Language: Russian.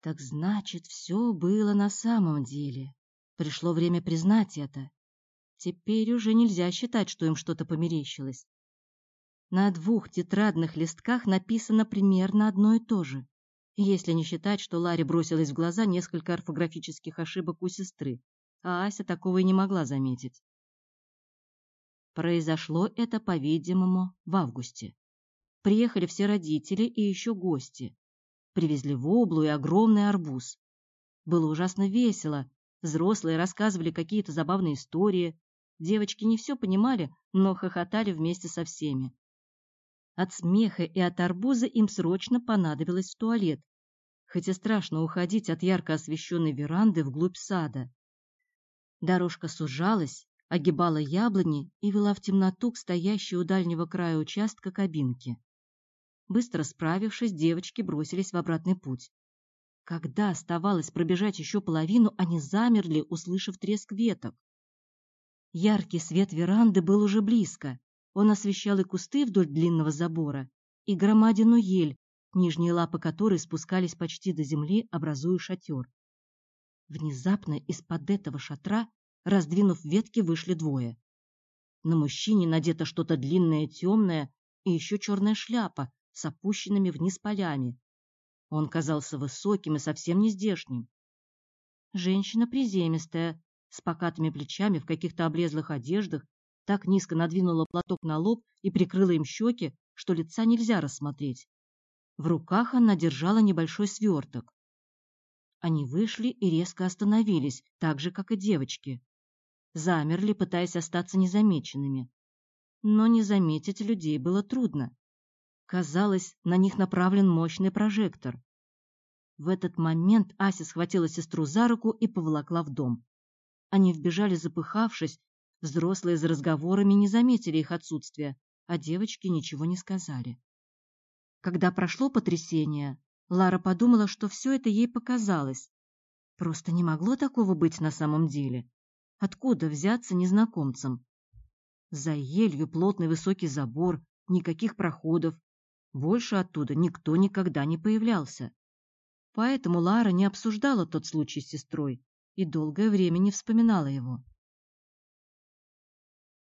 Так значит, все было на самом деле. Пришло время признать это. Теперь уже нельзя считать, что им что-то померещилось. На двух тетрадных листках написано примерно одно и то же, если не считать, что Ларе бросилось в глаза несколько орфографических ошибок у сестры, а Ася такого и не могла заметить. Произошло это, по-видимому, в августе. Приехали все родители и еще гости. Привезли воблу и огромный арбуз. Было ужасно весело. Взрослые рассказывали какие-то забавные истории. Девочки не все понимали, но хохотали вместе со всеми. От смеха и от арбуза им срочно понадобилось в туалет, хотя страшно уходить от ярко освещенной веранды вглубь сада. Дорожка сужалась, огибала яблони и вела в темноту к стоящей у дальнего края участка кабинки. Быстро справившись, девочки бросились в обратный путь. Когда оставалось пробежать еще половину, они замерли, услышав треск веток. Яркий свет веранды был уже близко. Он освещал и кусты вдоль длинного забора, и громадину ель, нижние лапы которой спускались почти до земли, образуя шатер. Внезапно из-под этого шатра, раздвинув ветки, вышли двое. На мужчине надето что-то длинное, темное и еще черная шляпа, с опущенными вниз полями. Он казался высоким и совсем не здешним. Женщина приземистая, с покатыми плечами в каких-то облезлых одеждах, так низко надвинула платок на лоб и прикрыла им щеки, что лица нельзя рассмотреть. В руках она держала небольшой сверток. Они вышли и резко остановились, так же, как и девочки. Замерли, пытаясь остаться незамеченными. Но не заметить людей было трудно. Казалось, на них направлен мощный прожектор. В этот момент Ася схватила сестру за руку и поволокла в дом. Они вбежали, запыхавшись, взрослые за разговорами не заметили их отсутствия, а девочки ничего не сказали. Когда прошло потрясение, Лара подумала, что все это ей показалось. Просто не могло такого быть на самом деле. Откуда взяться незнакомцам? За елью плотный высокий забор, никаких проходов, больше оттуда никто никогда не появлялся. Поэтому Лара не обсуждала тот случай с сестрой и долгое время не вспоминала его.